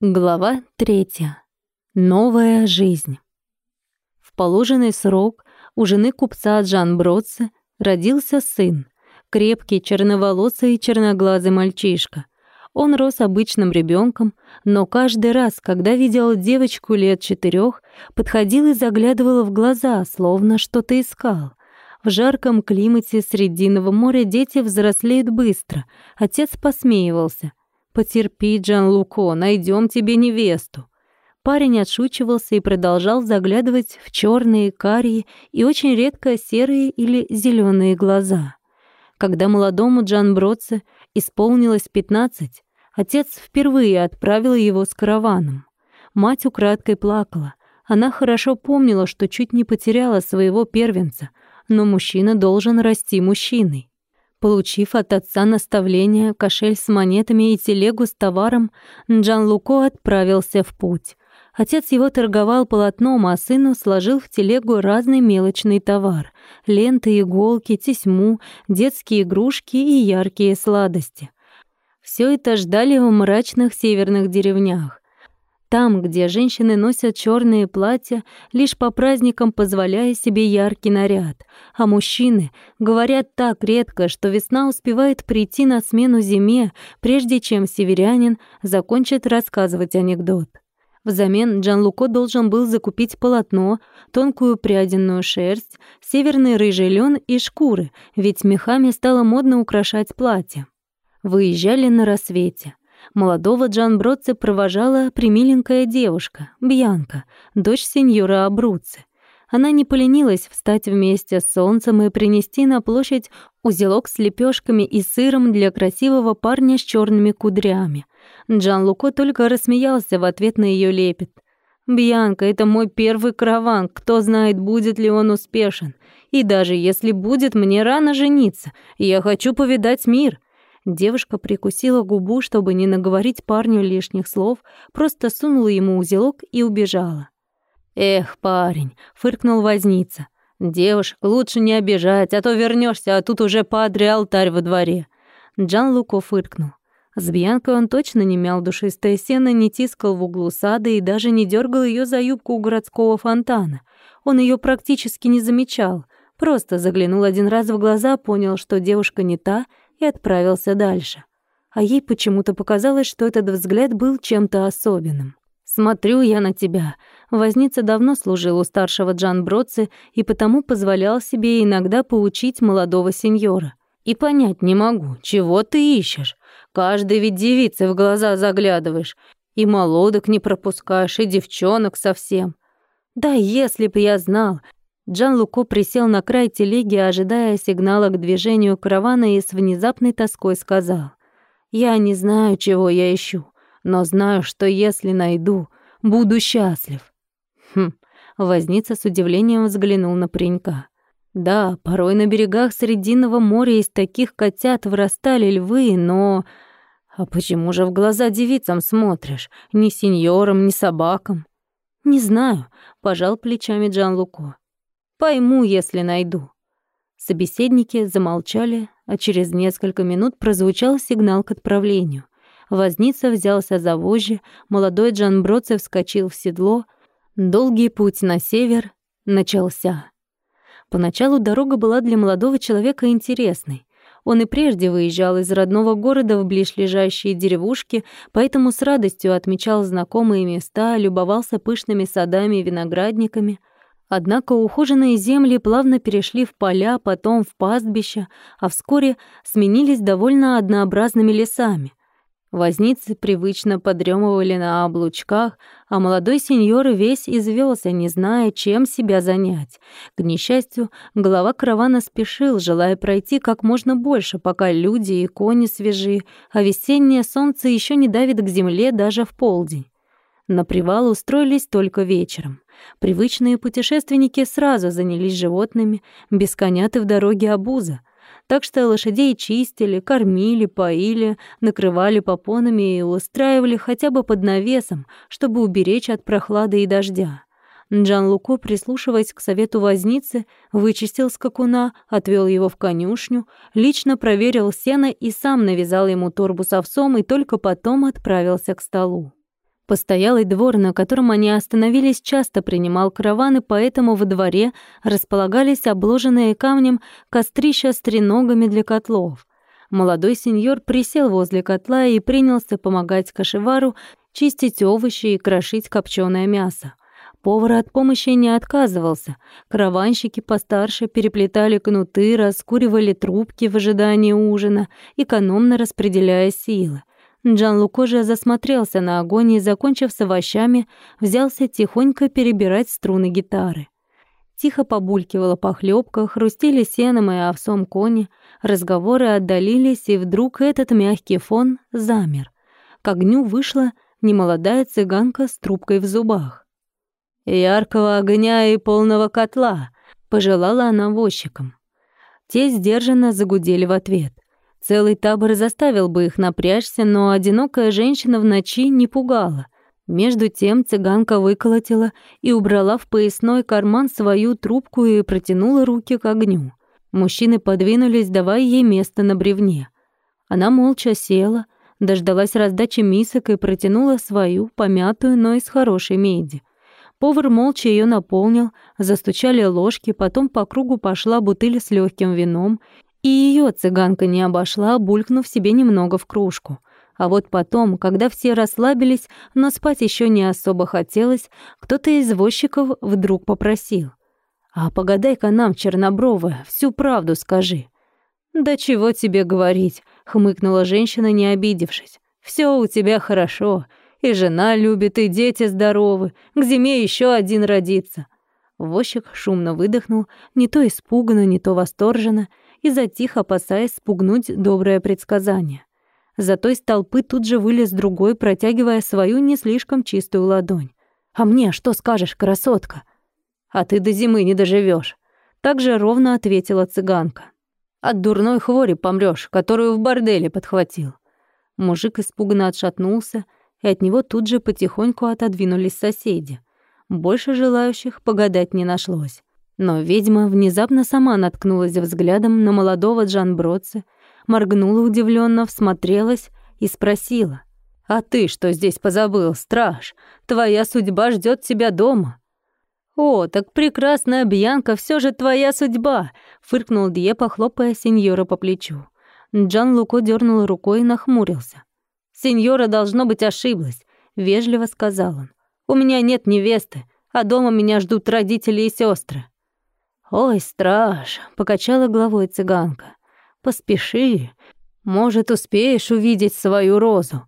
Глава третья. Новая жизнь. В положенный срок у жены купца Джан Бродсе родился сын, крепкий, черноволосый и черноглазый мальчишка. Он рос обычным ребенком, но каждый раз, когда видел девочку лет четырех, подходил и заглядывал в глаза, словно что-то искал. В жарком климате Срединного моря дети взрослеют быстро. Отец посмеивался. «Потерпи, Джан Луко, найдем тебе невесту». Парень отшучивался и продолжал заглядывать в черные, карие и очень редко серые или зеленые глаза. Когда молодому Джан Бродце исполнилось пятнадцать, отец впервые отправил его с караваном. Мать украдкой плакала. Она хорошо помнила, что чуть не потеряла своего первенца, но мужчина должен расти мужчиной. Получив от отца наставление, кошель с монетами и телегу с товаром, Джан Луко отправился в путь. Отец его торговал полотном, а сыну сложил в телегу разный мелочный товар — ленты, иголки, тесьму, детские игрушки и яркие сладости. Все это ждали в мрачных северных деревнях. Там, где женщины носят черные платья, лишь по праздникам позволяя себе яркий наряд, а мужчины говорят так редко, что весна успевает прийти на смену зиме, прежде чем северянин закончит рассказывать анекдот. Взамен Джан Луко должен был закупить полотно, тонкую пряденную шерсть, северный рыжий лен и шкуры, ведь мехами стало модно украшать платья. Выезжали на рассвете. Молодого Джан Бродце провожала примиленькая девушка, Бьянка, дочь сеньора Абруцци. Она не поленилась встать вместе с солнцем и принести на площадь узелок с лепешками и сыром для красивого парня с черными кудрями. Джан Луко только рассмеялся в ответ на ее лепет. «Бьянка, это мой первый караван, кто знает, будет ли он успешен. И даже если будет, мне рано жениться. Я хочу повидать мир. Девушка прикусила губу, чтобы не наговорить парню лишних слов, просто сунула ему узелок и убежала. «Эх, парень!» — фыркнул возница. «Девушек лучше не обижать, а то вернешься, а тут уже падре алтарь во дворе». Джан Луко фыркнул. С Бьянкой он точно не мял душистое сено, не тискал в углу сада и даже не дергал ее за юбку у городского фонтана. Он ее практически не замечал, просто заглянул один раз в глаза, понял, что девушка не та — и отправился дальше. А ей почему-то показалось, что этот взгляд был чем-то особенным. «Смотрю я на тебя». Возница давно служил у старшего Джан Бродце и потому позволял себе иногда поучить молодого сеньора. «И понять не могу, чего ты ищешь? Каждой ведь девице в глаза заглядываешь. И молодок не пропускаешь, и девчонок совсем. Да если б я знал, Джан Луко присел на край телеги, ожидая сигнала к движению каравана и с внезапной тоской сказал. «Я не знаю, чего я ищу, но знаю, что если найду, буду счастлив». Хм, возница с удивлением взглянул на паренька. Да, порой на берегах Срединного моря из таких котят вырастали львы, но... А почему же в глаза девицам смотришь? Ни сеньорам, ни собакам? Не знаю, пожал плечами Джан Луко. Пойму, если найду». Собеседники замолчали, а через несколько минут прозвучал сигнал к отправлению. Возница взялся за вожжи, молодой Джан Броце вскочил в седло. Долгий путь на север начался. Поначалу дорога была для молодого человека интересной. Он и прежде выезжал из родного города в ближлежащие деревушки, поэтому с радостью отмечал знакомые места, любовался пышными садами и виноградниками. Однако ухоженные земли плавно перешли в поля, потом в пастбища, а вскоре сменились довольно однообразными лесами. Возницы привычно подремывали на облучках, а молодой сеньор весь извелся, не зная, чем себя занять. К несчастью, голова каравана спешил, желая пройти как можно больше, пока люди и кони свежи, а весеннее солнце еще не давит к земле даже в полдень. На привал устроились только вечером. Привычные путешественники сразу занялись животными, без коня ты в дороге обуза. Так что лошадей чистили, кормили, поили, накрывали попонами и устраивали хотя бы под навесом, чтобы уберечь от прохлады и дождя. Джан Луко, прислушиваясь к совету возницы, вычистил скакуна, отвел его в конюшню, лично проверил сено и сам навязал ему торбу с овсом и только потом отправился к столу. Постоялый двор, на котором они остановились, часто принимал караваны, поэтому во дворе располагались обложенные камнем кострища с треногами для котлов. Молодой сеньор присел возле котла и принялся помогать кашевару чистить овощи и крошить копченое мясо. Повар от помощи не отказывался. Караванщики постарше переплетали кнуты, раскуривали трубки в ожидании ужина, экономно распределяя силы. Джан Луко же засмотрелся на огонь и, закончив с овощами, взялся тихонько перебирать струны гитары. Тихо побулькивала похлебка, хрустели сеном и овсом кони, разговоры отдалились, и вдруг этот мягкий фон замер. К огню вышла немолодая цыганка с трубкой в зубах. «Яркого огня и полного котла», — пожелала она возчикам. Те сдержанно загудели в ответ — Целый табор заставил бы их напрячься, но одинокая женщина в ночи не пугала. Между тем цыганка выколотила и убрала в поясной карман свою трубку и протянула руки к огню. Мужчины подвинулись, давая ей место на бревне. Она молча села, дождалась раздачи мисок и протянула свою, помятую, но из хорошей меди. Повар молча ее наполнил, застучали ложки, потом по кругу пошла бутыль с легким вином, и ее цыганка не обошла, булькнув себе немного в кружку. А вот потом, когда все расслабились, но спать еще не особо хотелось, кто-то из возчиков вдруг попросил. «А погадай-ка нам, Чернобровая, всю правду скажи». «Да чего тебе говорить?» — хмыкнула женщина, не обидевшись. Все у тебя хорошо, и жена любит, и дети здоровы, к зиме еще один родится». Возчик шумно выдохнул, не то испуганно, не то восторженно, и затих, опасаясь спугнуть доброе предсказание. Зато из толпы тут же вылез другой, протягивая свою не слишком чистую ладонь. «А мне что скажешь, красотка?» «А ты до зимы не доживешь. так же ровно ответила цыганка. «От дурной хвори помрёшь, которую в борделе подхватил». Мужик испуганно отшатнулся, и от него тут же потихоньку отодвинулись соседи. Больше желающих погадать не нашлось. Но ведьма внезапно сама наткнулась взглядом на молодого Джан Бродца, моргнула удивленно, всмотрелась и спросила. «А ты что здесь позабыл, страж? Твоя судьба ждет тебя дома». «О, так прекрасная Бьянка, все же твоя судьба!» — фыркнул Дье, хлопая сеньора по плечу. Джан Луко дернул рукой и нахмурился. «Сеньора, должно быть, ошиблась», — вежливо сказал он. «У меня нет невесты, а дома меня ждут родители и сестры. «Ой, страж!» — покачала головой цыганка. «Поспеши. Может, успеешь увидеть свою розу».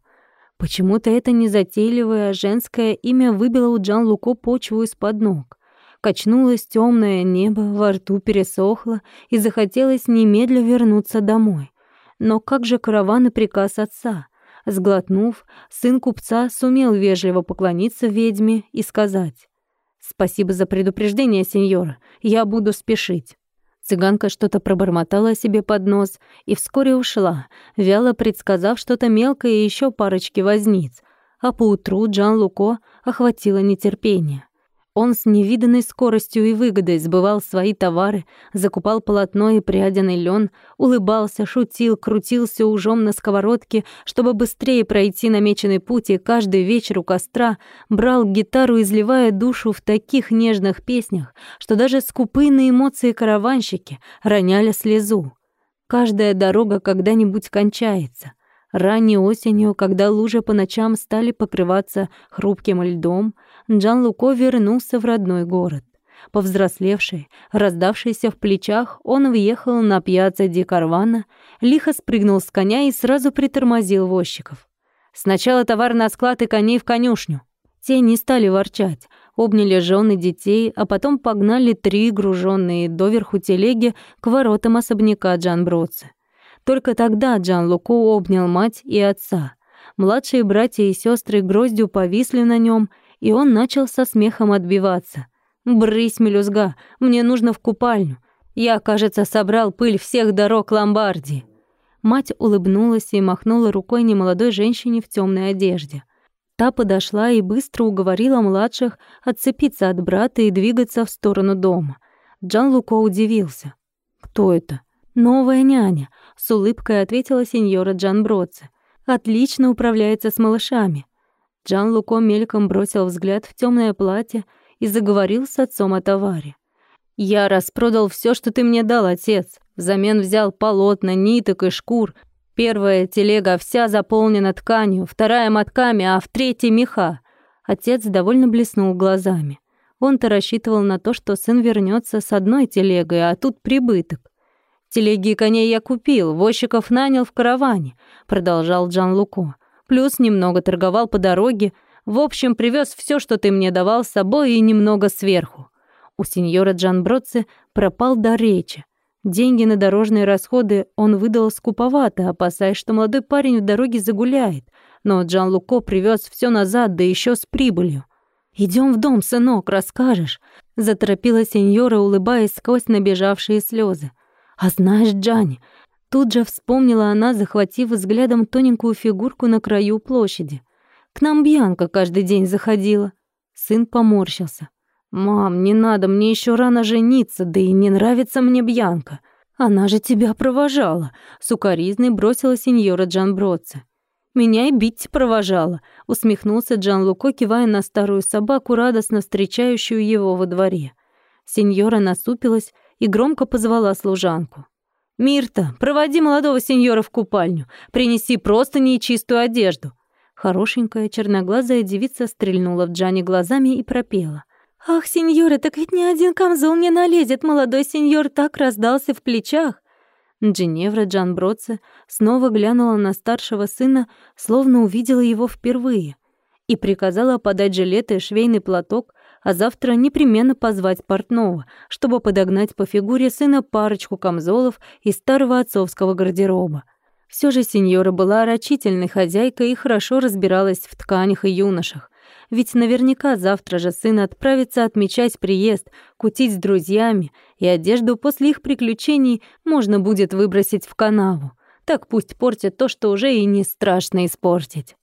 Почему-то это незатейливое женское имя выбило у Джан Луко почву из-под ног. Качнулось темное небо, во рту пересохло, и захотелось немедля вернуться домой. Но как же караван и приказ отца? Сглотнув, сын купца сумел вежливо поклониться ведьме и сказать «Спасибо за предупреждение, сеньора. Я буду спешить». Цыганка что-то пробормотала себе под нос и вскоре ушла, вяло предсказав что-то мелкое и еще парочки возниц. А поутру Джан Луко охватило нетерпение. Он с невиданной скоростью и выгодой сбывал свои товары, закупал полотно и пряденный лен, улыбался, шутил, крутился ужом на сковородке, чтобы быстрее пройти намеченный путь, и каждый вечер у костра брал гитару, изливая душу в таких нежных песнях, что даже скупые на эмоции караванщики роняли слезу. Каждая дорога когда-нибудь кончается. Ранней осенью, когда лужи по ночам стали покрываться хрупким льдом, Джан Луко вернулся в родной город. Повзрослевший, раздавшийся в плечах, он въехал на пьяцца Ди Карвана, лихо спрыгнул с коня и сразу притормозил возчиков. «Сначала товар на склад и коней в конюшню». Те не стали ворчать, обняли жены детей, а потом погнали три груженные доверху телеги к воротам особняка Джан Бродса. Только тогда Джан Луку обнял мать и отца. Младшие братья и сестры гроздью повисли на нем, и он начал со смехом отбиваться. «Брысь, мелюзга, мне нужно в купальню. Я, кажется, собрал пыль всех дорог Ломбардии». Мать улыбнулась и махнула рукой немолодой женщине в темной одежде. Та подошла и быстро уговорила младших отцепиться от брата и двигаться в сторону дома. Джан Луко удивился. «Кто это?» «Новая няня», — с улыбкой ответила сеньора Джан Бродце. «Отлично управляется с малышами». Джан Луко мельком бросил взгляд в темное платье и заговорил с отцом о товаре. «Я распродал все, что ты мне дал, отец. Взамен взял полотна, ниток и шкур. Первая телега вся заполнена тканью, вторая — мотками, а в третьей — меха». Отец довольно блеснул глазами. Он-то рассчитывал на то, что сын вернется с одной телегой, а тут прибыток. «Телеги и коней я купил, возчиков нанял в караване», — продолжал Джан Луко. «Плюс немного торговал по дороге. В общем, привез все, что ты мне давал с собой, и немного сверху. У сеньора Джан Бродце пропал до речи. Деньги на дорожные расходы он выдал скуповато, опасаясь, что молодой парень в дороге загуляет. Но Джан Луко привез все назад, да еще с прибылью. Идем в дом, сынок, расскажешь», — заторопила сеньора, улыбаясь сквозь набежавшие слезы. «А знаешь, Джанни, тут же вспомнила она, захватив взглядом тоненькую фигурку на краю площади. К нам Бьянка каждый день заходила». Сын поморщился. «Мам, не надо, мне еще рано жениться, да и не нравится мне Бьянка. Она же тебя провожала», — сукоризной бросила сеньора Джан Бродце. «Меня и бить провожала», — усмехнулся Джан Луко, кивая на старую собаку, радостно встречающую его во дворе. Сеньора насупилась и громко позвала служанку. «Мирта, проводи молодого сеньора в купальню, принеси просто нечистую одежду». Хорошенькая черноглазая девица стрельнула в Джане глазами и пропела. «Ах, сеньора, так ведь ни один камзол не налезет, молодой сеньор так раздался в плечах!» Джиневра Джан Бродце снова глянула на старшего сына, словно увидела его впервые, и приказала подать жилет и швейный платок, а завтра непременно позвать портного, чтобы подогнать по фигуре сына парочку камзолов из старого отцовского гардероба. Все же сеньора была рачительной хозяйкой и хорошо разбиралась в тканях и юношах. Ведь наверняка завтра же сын отправится отмечать приезд, кутить с друзьями, и одежду после их приключений можно будет выбросить в канаву. Так пусть портят то, что уже и не страшно испортить.